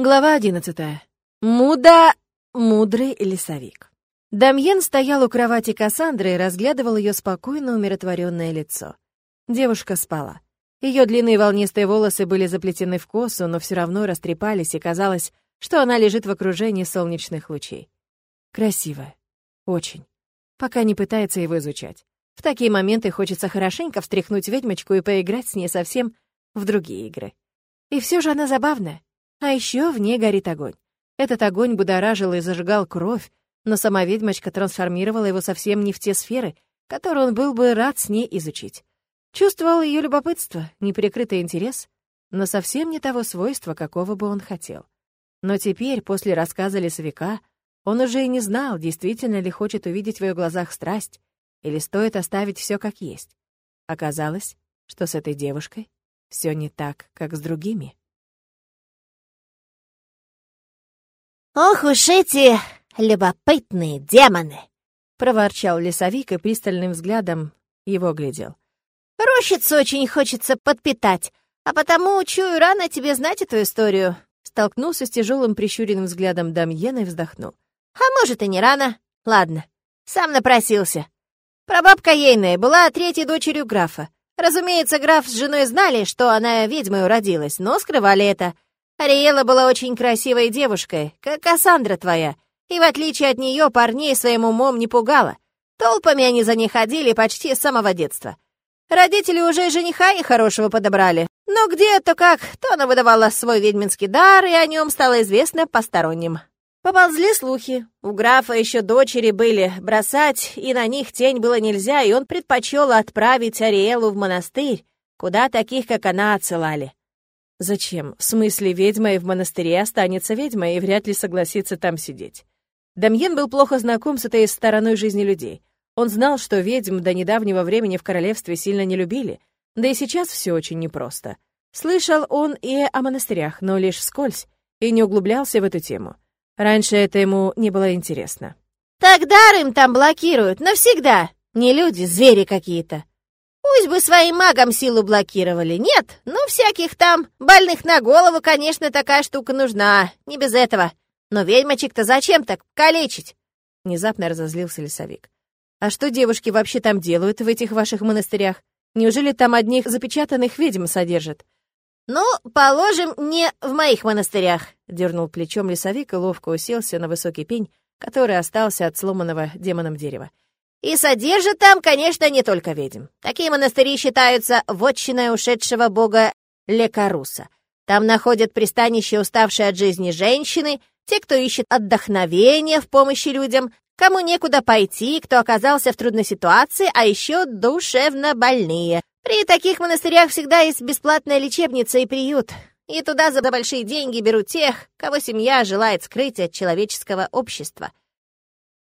Глава одиннадцатая. Муда... Мудрый лесовик. Дамьен стоял у кровати Кассандры и разглядывал ее спокойно умиротворенное лицо. Девушка спала. Ее длинные волнистые волосы были заплетены в косу, но все равно растрепались, и казалось, что она лежит в окружении солнечных лучей. Красивая. Очень. Пока не пытается его изучать. В такие моменты хочется хорошенько встряхнуть ведьмочку и поиграть с ней совсем в другие игры. И все же она забавная. А еще в ней горит огонь. Этот огонь будоражил и зажигал кровь, но сама ведьмочка трансформировала его совсем не в те сферы, которые он был бы рад с ней изучить. Чувствовал ее любопытство, неприкрытый интерес, но совсем не того свойства, какого бы он хотел. Но теперь, после рассказа лесовика, он уже и не знал, действительно ли хочет увидеть в ее глазах страсть, или стоит оставить все как есть. Оказалось, что с этой девушкой все не так, как с другими. «Ох уж эти любопытные демоны!» — проворчал лесовик и пристальным взглядом его глядел. «Рощицу очень хочется подпитать, а потому, чую, рано тебе знать эту историю». Столкнулся с тяжелым прищуренным взглядом Дамьена и вздохнул. «А может, и не рано. Ладно, сам напросился. Прабабка ейная была третьей дочерью графа. Разумеется, граф с женой знали, что она ведьмой уродилась, но скрывали это — Ариэла была очень красивой девушкой, как Кассандра твоя, и в отличие от нее парней своим умом не пугала. Толпами они за ней ходили почти с самого детства. Родители уже жениха и хорошего подобрали. Но где, то как, то она выдавала свой ведьминский дар, и о нем стало известно посторонним. Поползли слухи. У графа еще дочери были, бросать и на них тень было нельзя, и он предпочел отправить Ариэлу в монастырь, куда таких, как она, отсылали. Зачем? В смысле, ведьма и в монастыре останется ведьмой и вряд ли согласится там сидеть. Дамьен был плохо знаком с этой стороной жизни людей. Он знал, что ведьм до недавнего времени в королевстве сильно не любили, да и сейчас все очень непросто. Слышал он и о монастырях, но лишь вскользь, и не углублялся в эту тему. Раньше это ему не было интересно. «Так им там блокируют, навсегда! Не люди, звери какие-то!» Пусть бы своим магам силу блокировали. Нет, ну всяких там больных на голову, конечно, такая штука нужна. Не без этого. Но ведьмочек-то зачем так калечить? Внезапно разозлился лесовик. А что девушки вообще там делают в этих ваших монастырях? Неужели там одних запечатанных ведьм содержат? «Ну, положим, не в моих монастырях», — дернул плечом лесовик и ловко уселся на высокий пень, который остался от сломанного демоном дерева. И содержат там, конечно, не только ведьм. Такие монастыри считаются вотчиной ушедшего бога Лекаруса. Там находят пристанище уставшие от жизни женщины, те, кто ищет отдохновения в помощи людям, кому некуда пойти, кто оказался в трудной ситуации, а еще душевно больные. При таких монастырях всегда есть бесплатная лечебница и приют. И туда за большие деньги берут тех, кого семья желает скрыть от человеческого общества.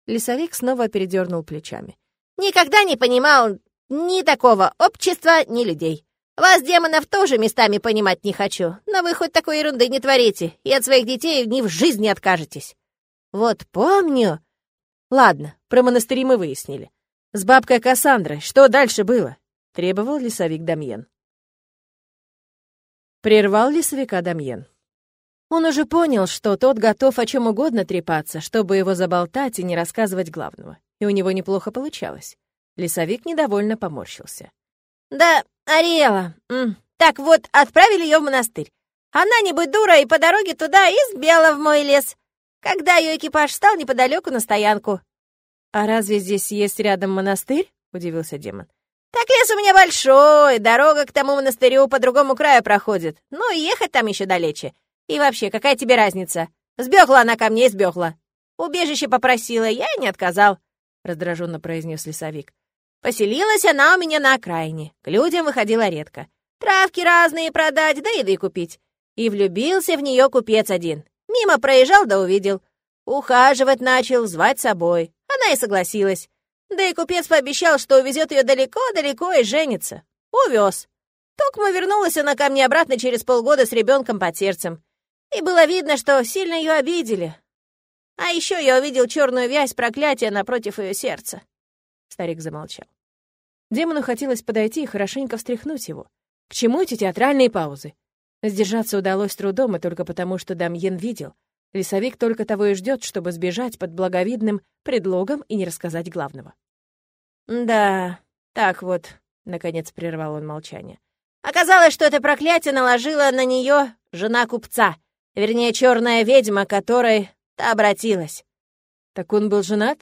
Лесовик снова передернул плечами. «Никогда не понимал ни такого общества, ни людей. Вас, демонов, тоже местами понимать не хочу, но вы хоть такой ерунды не творите, и от своих детей ни в жизни откажетесь. Вот помню...» «Ладно, про монастыри мы выяснили. С бабкой Кассандрой что дальше было?» — требовал лесовик Дамьен. Прервал лесовика Дамьен. Он уже понял, что тот готов о чем угодно трепаться, чтобы его заболтать и не рассказывать главного. И у него неплохо получалось. Лесовик недовольно поморщился. «Да, Ариэла, так вот, отправили ее в монастырь. Она, не будь дура, и по дороге туда избела в мой лес, когда ее экипаж стал неподалеку на стоянку». «А разве здесь есть рядом монастырь?» — удивился демон. «Так лес у меня большой, дорога к тому монастырю по другому краю проходит. Ну, и ехать там еще далече. И вообще, какая тебе разница? Сбегла она ко мне и сбегла. Убежище попросила, я и не отказал», — раздраженно произнес лесовик. «Поселилась она у меня на окраине. К людям выходила редко. Травки разные продать, да еды купить. И влюбился в нее купец один. Мимо проезжал да увидел. Ухаживать начал, звать собой. Она и согласилась. Да и купец пообещал, что увезет ее далеко-далеко и женится. Увез. Токма вернулась она ко мне обратно через полгода с ребенком под сердцем. И было видно, что сильно ее обидели. А еще я увидел черную вязь проклятия напротив ее сердца. Старик замолчал. Демону хотелось подойти и хорошенько встряхнуть его. К чему эти театральные паузы? Сдержаться удалось трудом, и только потому, что Дамьен видел. Лесовик только того и ждет, чтобы сбежать под благовидным предлогом и не рассказать главного. «Да, так вот», — наконец прервал он молчание. «Оказалось, что это проклятие наложила на нее жена купца, вернее, черная ведьма, которой та обратилась». «Так он был женат?»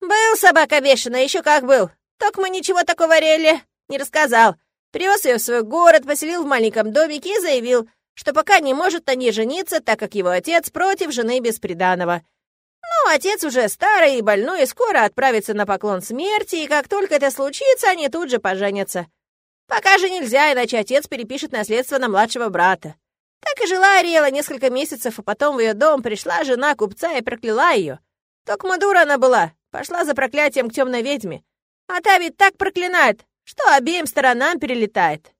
«Был собака бешеная, еще как был. Только мы ничего такого Релли не рассказал. Привез ее в свой город, поселил в маленьком домике и заявил, что пока не может на ней жениться, так как его отец против жены бесприданного. Ну, отец уже старый и больной, и скоро отправится на поклон смерти, и как только это случится, они тут же поженятся. Пока же нельзя, иначе отец перепишет наследство на младшего брата. Так и жила Ариэла несколько месяцев, а потом в ее дом пришла жена купца и прокляла ее. Только дура она была, пошла за проклятием к темной ведьме. А та ведь так проклинает, что обеим сторонам перелетает.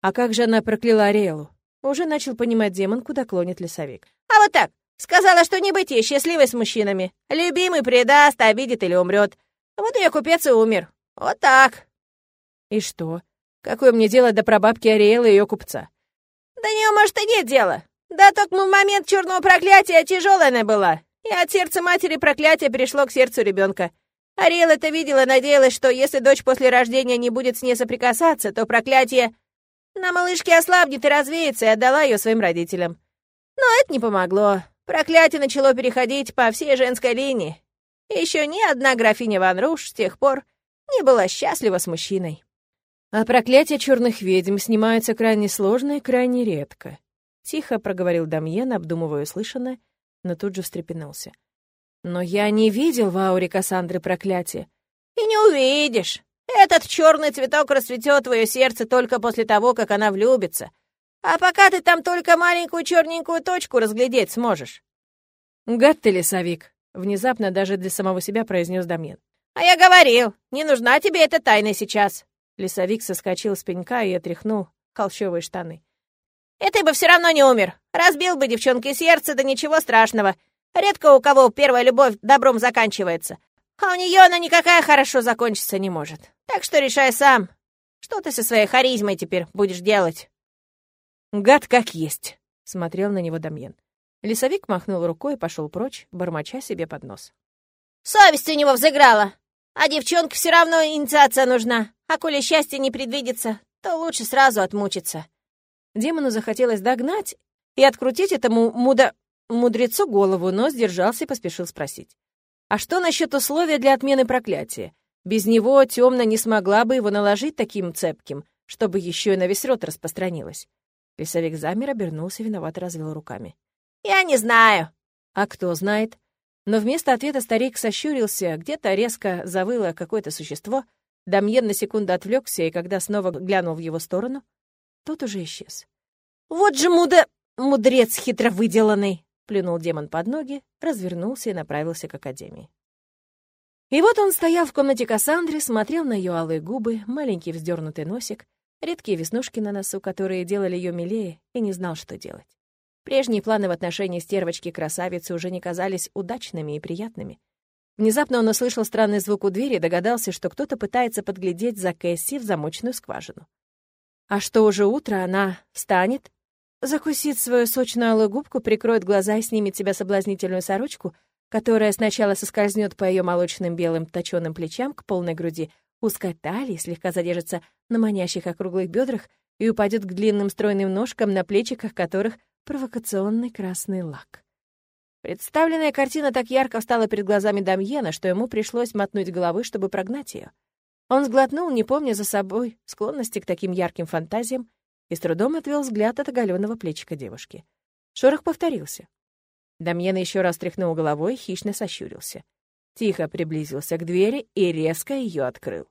А как же она прокляла Ариэлу? Уже начал понимать демон, куда клонит лесовик. А вот так. Сказала, что не быть ей счастливой с мужчинами. Любимый предаст, обидит или умрет. Вот ее купец и умер. Вот так. И что? Какое мне дело до прабабки Ариэлы и ее купца? Да нее, может, и нет дела. Да только в момент черного проклятия тяжелая она была. И от сердца матери проклятие перешло к сердцу ребенка. Ариэла это видела, надеялась, что если дочь после рождения не будет с ней соприкасаться, то проклятие на малышке ослабнет и развеется, и отдала ее своим родителям. Но это не помогло. Проклятие начало переходить по всей женской линии. Еще ни одна графиня Ван Руш с тех пор не была счастлива с мужчиной. А проклятие черных ведьм снимаются крайне сложно и крайне редко. Тихо проговорил Дамьен, обдумывая услышанное, но тут же встрепенулся. Но я не видел в ауре Кассандры проклятия. И не увидишь. Этот черный цветок расцветет твое сердце только после того, как она влюбится. А пока ты там только маленькую черненькую точку разглядеть сможешь. Гад ты, лесовик, внезапно даже для самого себя произнес Дамьен. А я говорил, не нужна тебе эта тайна сейчас. Лесовик соскочил с пенька и отряхнул холщовые штаны. И ты бы все равно не умер. Разбил бы девчонке сердце, да ничего страшного. Редко у кого первая любовь добром заканчивается. А у нее она никакая хорошо закончиться не может. Так что решай сам. Что ты со своей харизмой теперь будешь делать? «Гад как есть», — смотрел на него Дамьен. Лесовик махнул рукой и пошел прочь, бормоча себе под нос. «Совесть у него взыграла, а девчонке все равно инициация нужна, а коли счастье не предвидится, то лучше сразу отмучиться». Демону захотелось догнать и открутить этому муда... мудрецу голову, но сдержался и поспешил спросить. «А что насчет условия для отмены проклятия? Без него темно не смогла бы его наложить таким цепким, чтобы еще и на весь рот распространилось. Лесовик замер, обернулся, виновато развел руками. «Я не знаю». «А кто знает?» Но вместо ответа старик сощурился, где-то резко завыло какое-то существо. Дамьен на секунду отвлекся, и когда снова глянул в его сторону, тот уже исчез. «Вот же муда... мудрец хитро выделанный!» плюнул демон под ноги, развернулся и направился к академии. И вот он стоял в комнате Кассандры, смотрел на ее алые губы, маленький вздернутый носик, редкие веснушки на носу, которые делали ее милее, и не знал, что делать. Прежние планы в отношении стервочки-красавицы уже не казались удачными и приятными. Внезапно он услышал странный звук у двери и догадался, что кто-то пытается подглядеть за Кэсси в замочную скважину. А что уже утро, она встанет, закусит свою сочную алую губку, прикроет глаза и снимет себя соблазнительную сорочку, которая сначала соскользнет по ее молочным белым точеным плечам к полной груди, узкой талии, слегка задержится на манящих округлых бедрах и упадет к длинным стройным ножкам, на плечиках которых провокационный красный лак. Представленная картина так ярко встала перед глазами Дамьена, что ему пришлось мотнуть головы, чтобы прогнать ее. Он сглотнул, не помня за собой склонности к таким ярким фантазиям, и с трудом отвел взгляд от оголенного плечика девушки. Шорох повторился. Дамьен еще раз тряхнул головой, хищно сощурился. Тихо приблизился к двери и резко ее открыл.